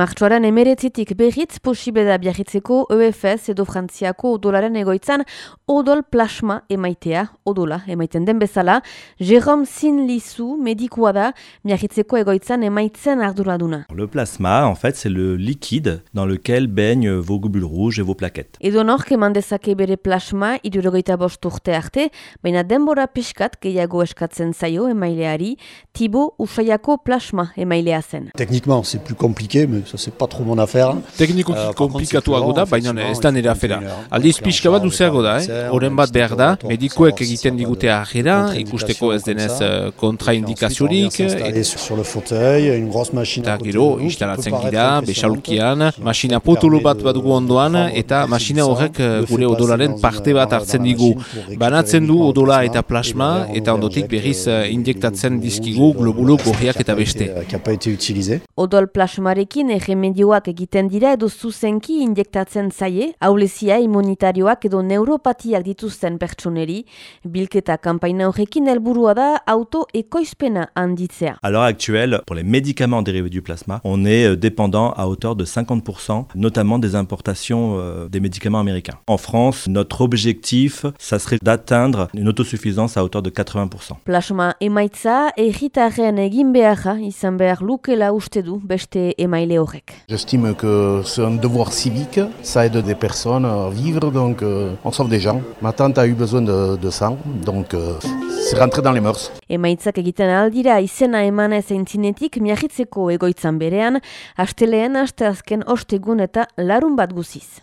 Martxoaren emeretzitik berriz posible da biarritzeko EFS edo Frantziako odolaren egoitzan odol plasma emaitea, odola emaiten den bezala, Jérôme Sinlizu medikua da biarritzeko egoitzan emaitzen arduraduna. Le plasma, en fait, c'est le liquide dans lequel baignent vos globules rouges et vos plaquettes. Edo nork eman dezake bere plasma irurogeita bost urte arte, baina denbora pixkat gehiago eskatzen zaio emaileari, Tibo Usaiako plasma emailea zen. Techniquement, c'est plus compliqué, mais ça c'est pas trop mon affaire. Teknikoki uh, komplikatuago da, baina ez da nire afera. Aldiz pixka bat duzeago da, eh? Oren bat behar da, medikoek egiten digute ahera, ikusteko ez denez euh, kontraindikaziorik. Eh? Eta gero, instalatzen gira, besalkian, masina potulu bat badugu ondoan, eta masina horrek euh, gure odolaren parte bat hartzen digu. Banatzen du odola eta plasma, eta ondotik berriz euh, injektatzen dizkigu globulu gorriak eta beste. Odol plasmarekin erremedioak egiten dira edo zuzenki injektatzen zaie, aulezia immunitarioak edo neuropatiak dituzten pertsoneri, bilketa kanpaina horrekin helburua da auto-ekoizpena handitzea. À l'heure actuelle, pour les médicaments dérivés du plasma, on est euh, dépendant à hauteur de 50%, notamment des importations euh, des médicaments américains. En France, notre objectif, ça serait d'atteindre une autosuffisance à hauteur de 80%. Plasma emaitza erritarrean egin beharra izan behar lukela uste du beste emaile horrek. J'estime que c'est un devoir civique, ça aide des personnes à vivre, donc euh, on sauve des gens. Ma tante a eu besoin de, de sang, donc euh, c'est rentré dans les mœurs. Emaitzak egiten aldira izena emanez eintzinetik miagitzeko egoitzan berean, asteleen asteazken ostegun eta larun bat guziz.